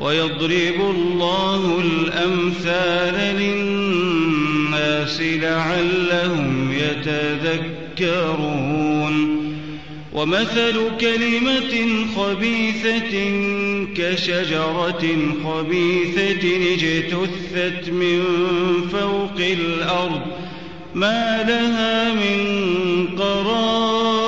ويضرب الله الأمثال للناس لعلهم يتذكرون. ومثل كلمة خبيثة كشجرة خبيثة اجتثت من فوق الأرض ما لها من قرار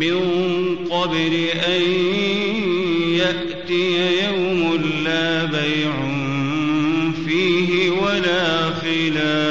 من قبل أن يأتي يوم لا بيع فيه ولا خلاف.